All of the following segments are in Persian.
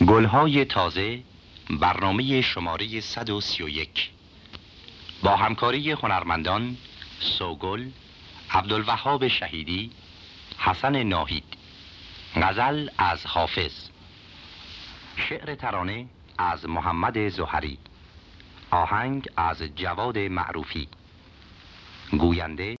گلهای تازه برنامه شماره 131 با همکاری هنرمندان سوگل عبدالوهاب شهیدی حسن ناهید. غزل از حافظ. شعر ترانه از محمد زهری. آهنگ از جواد معروفی. گوینده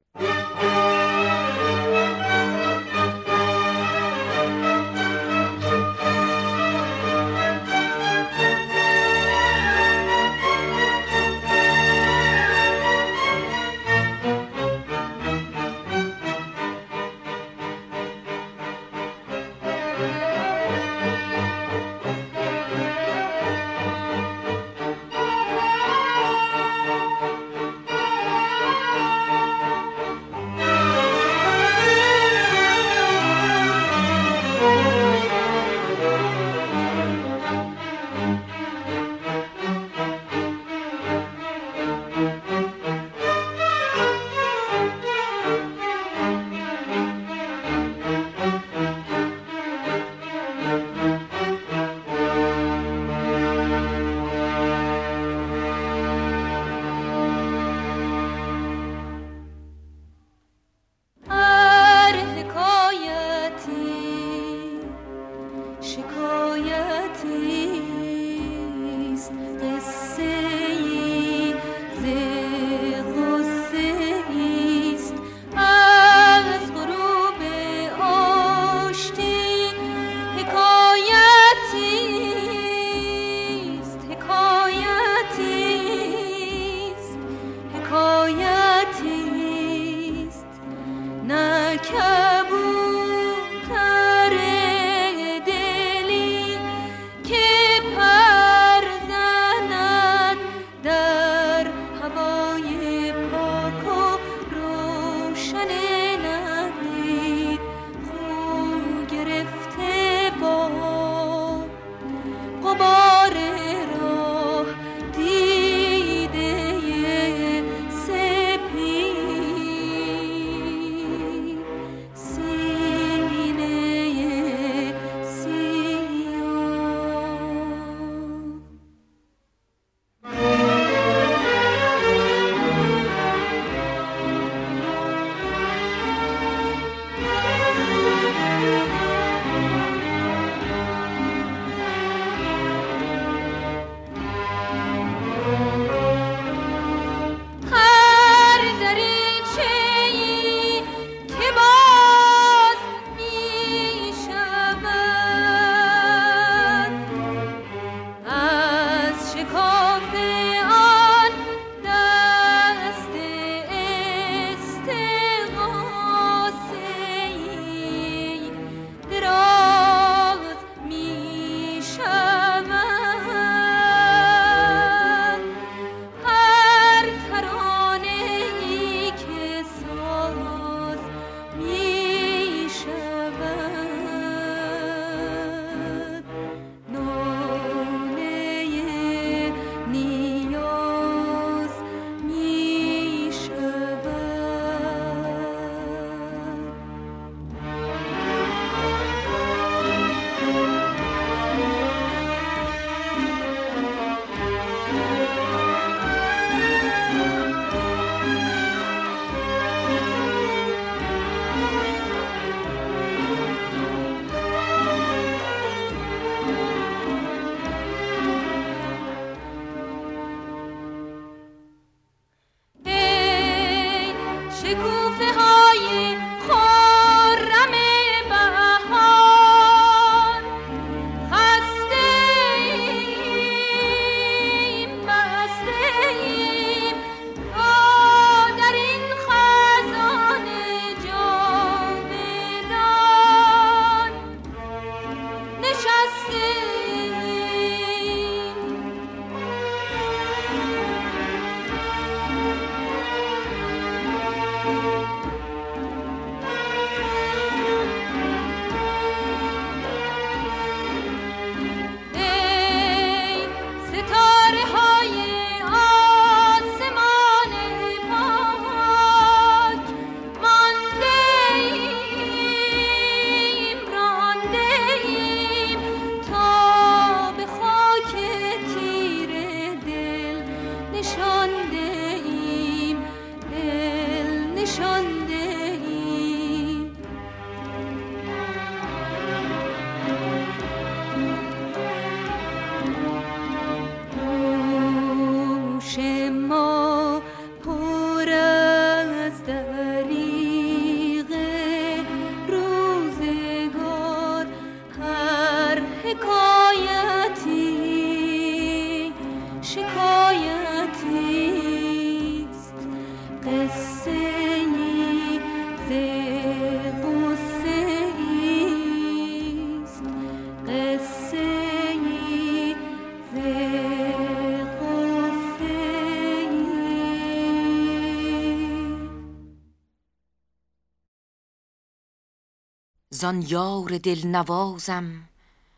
زان یار دل نوازم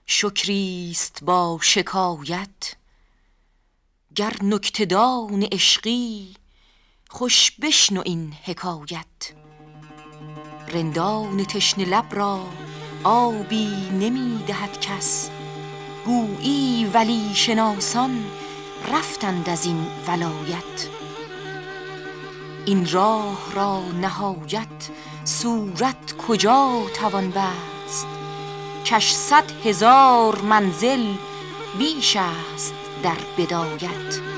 شکریست با شکایت. گر نکتدان عشقی خوش بشنو این حکایت. رندان تشنه لب را آبی نمی دهد کس. گویی ولی شناسان رفتند از این ولایت. این راه را نهایت صورت کجا توان بست؟ کش صد هزار منزل بیش است در بدایت.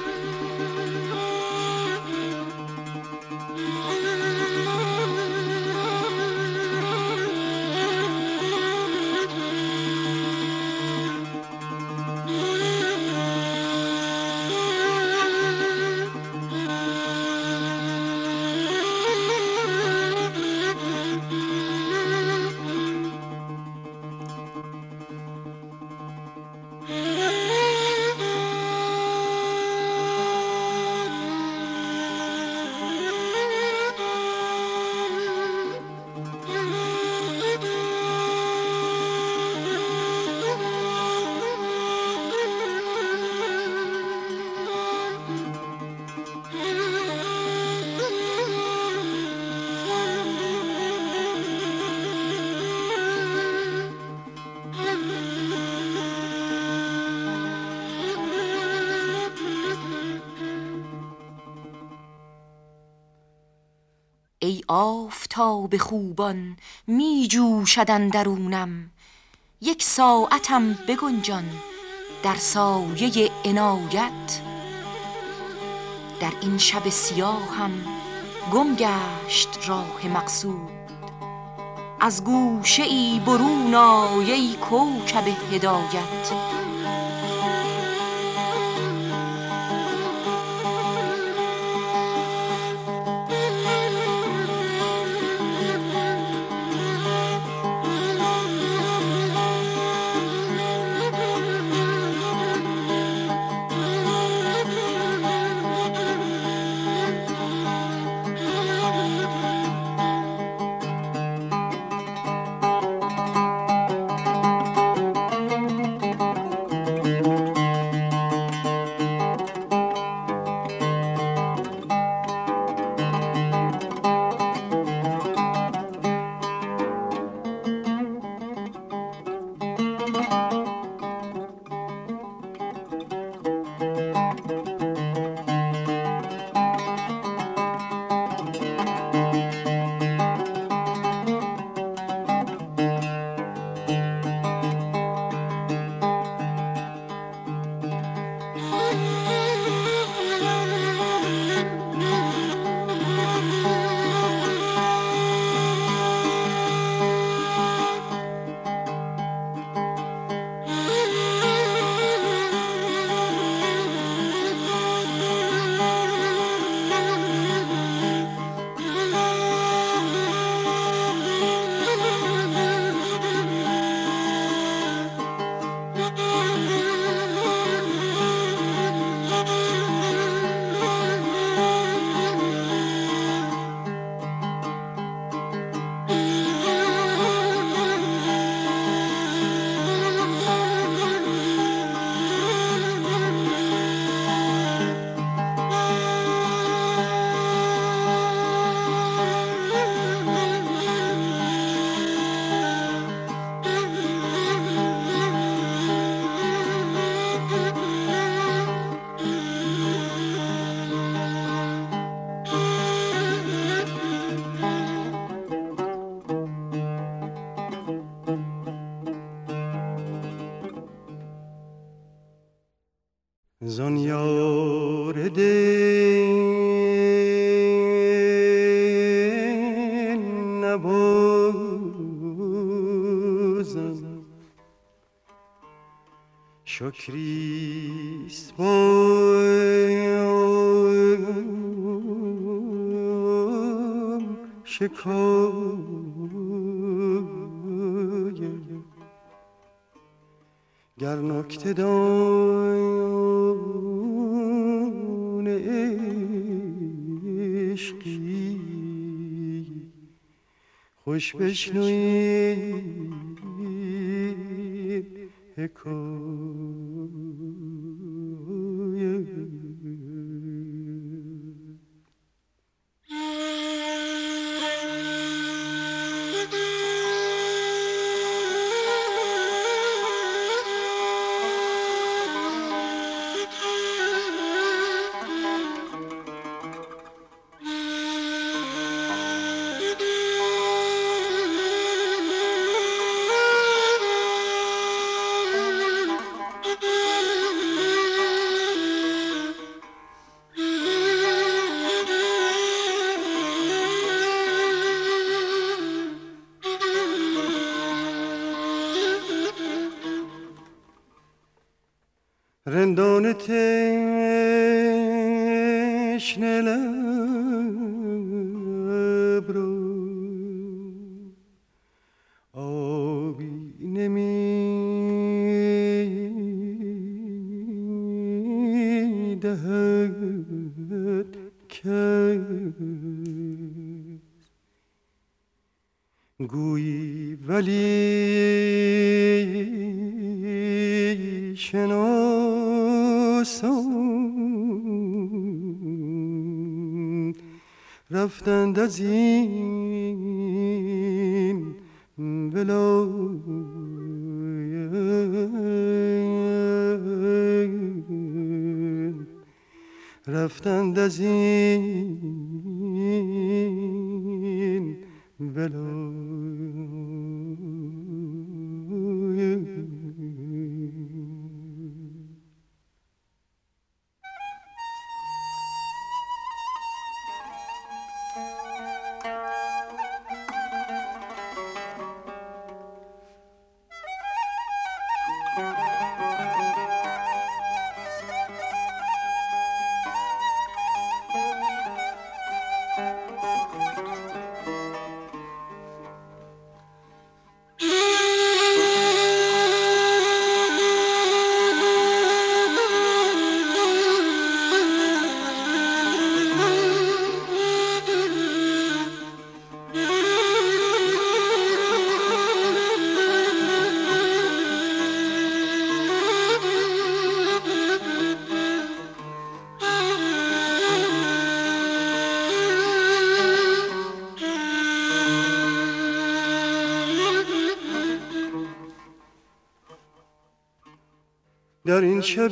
آفتاب خوبان می جوشد درونم یک ساعتم بگنجان در سایه عنایت. در این شب سیاهم گم گشت راه مقصود. از گوشه ای برون آی کوکب هدایت. شکریست. بایم شکایت گر نکته دان عشقی خوش بشنوید حکایت رندان تشنه لب رو. آبی نمی دهد گویی ولی شناسان رفتند از این ولایت. رفتند از این ولایت. در این شب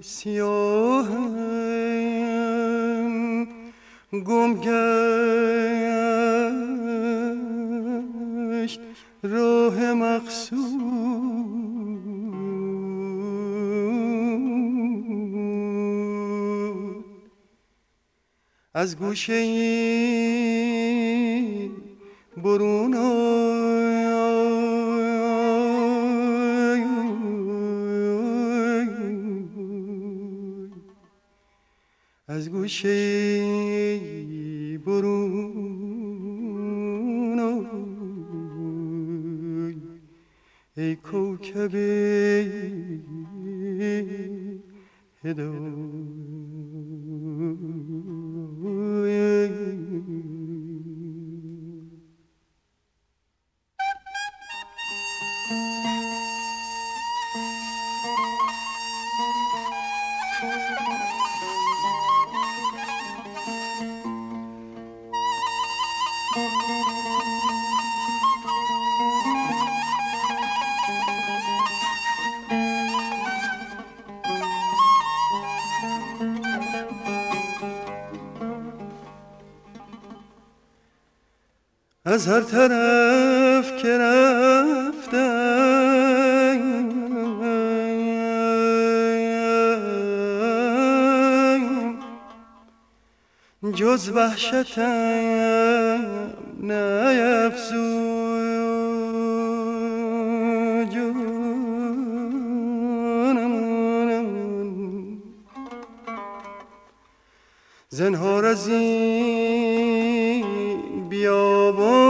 سیاهم گم گشت راه مقصود از گوشه برون از گوشه برون ای کوکب هدایت از هر طرف که رفتم جز وحشتم نیفزود. زنهار از این بیابان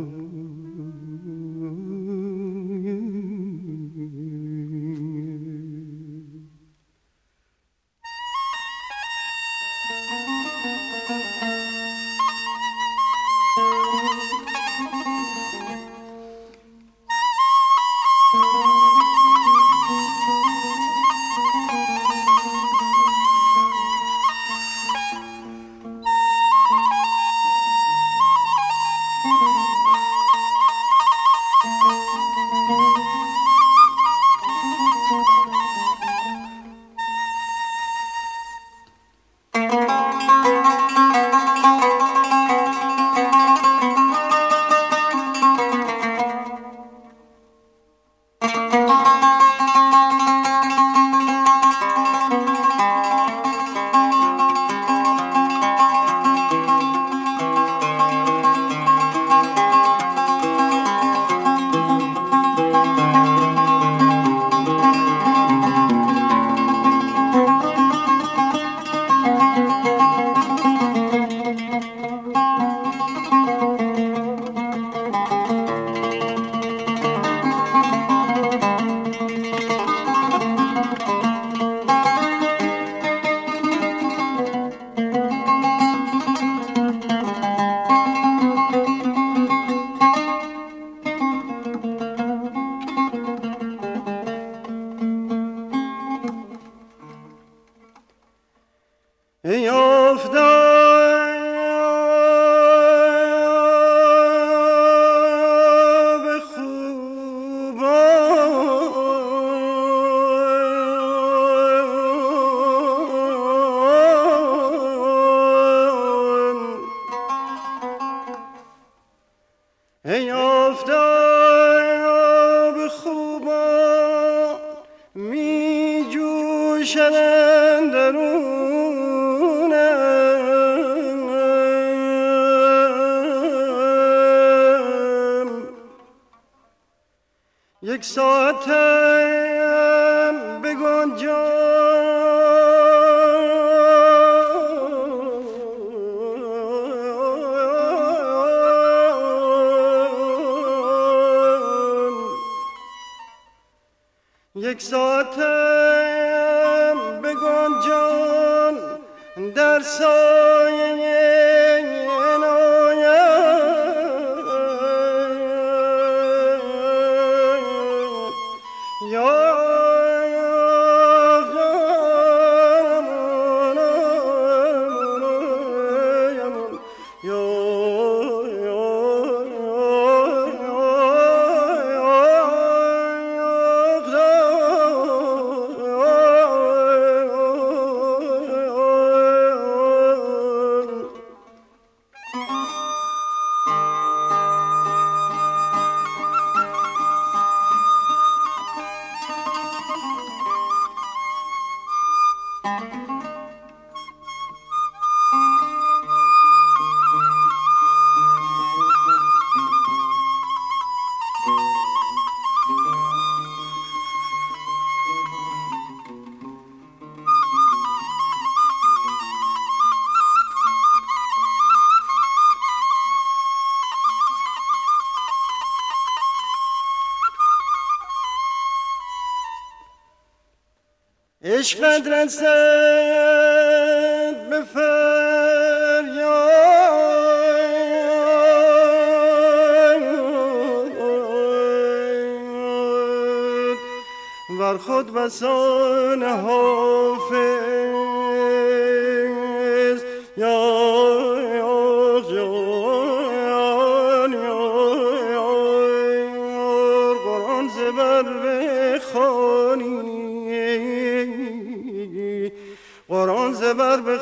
راه بی یک ساعتم بگن جان در سایه عشقت رسد به فریاد. ور خود بسان حافظ یا قرآن زبر بخوانی. قرآن زبر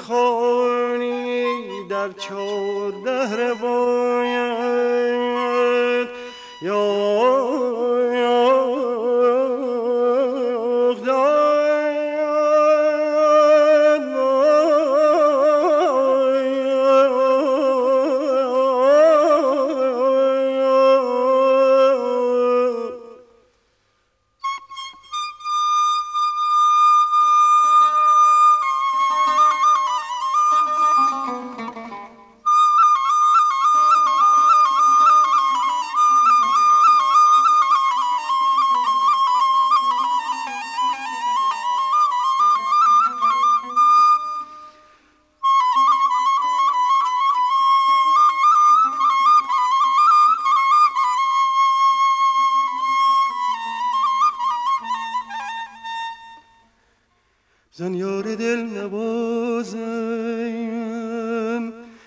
زن یار دل نوازم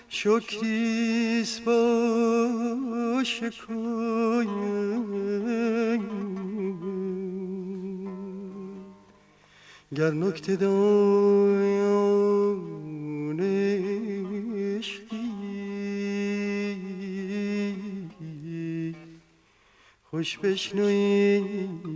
شکریس با شکایم گر نکته دایان خوش بشنویم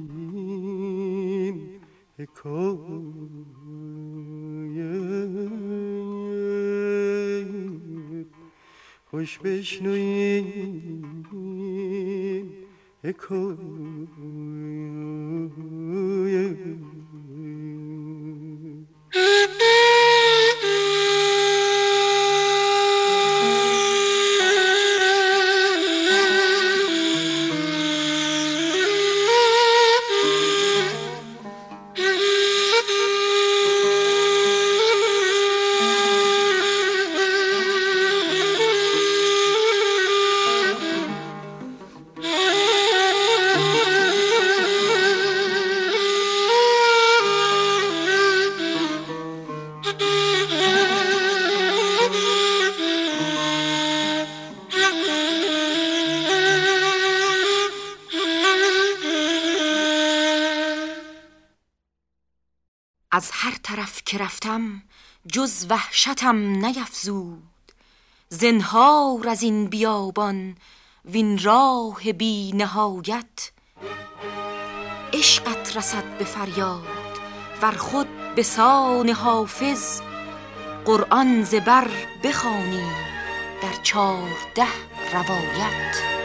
بشنویم که رفتم جز وحشتم نیفزود. زنهار از این بیابان وین راه بی نهایت. عشقت رسد به فریاد ور خود به سان حافظ. قرآن زبر بخوانی در چارده روایت.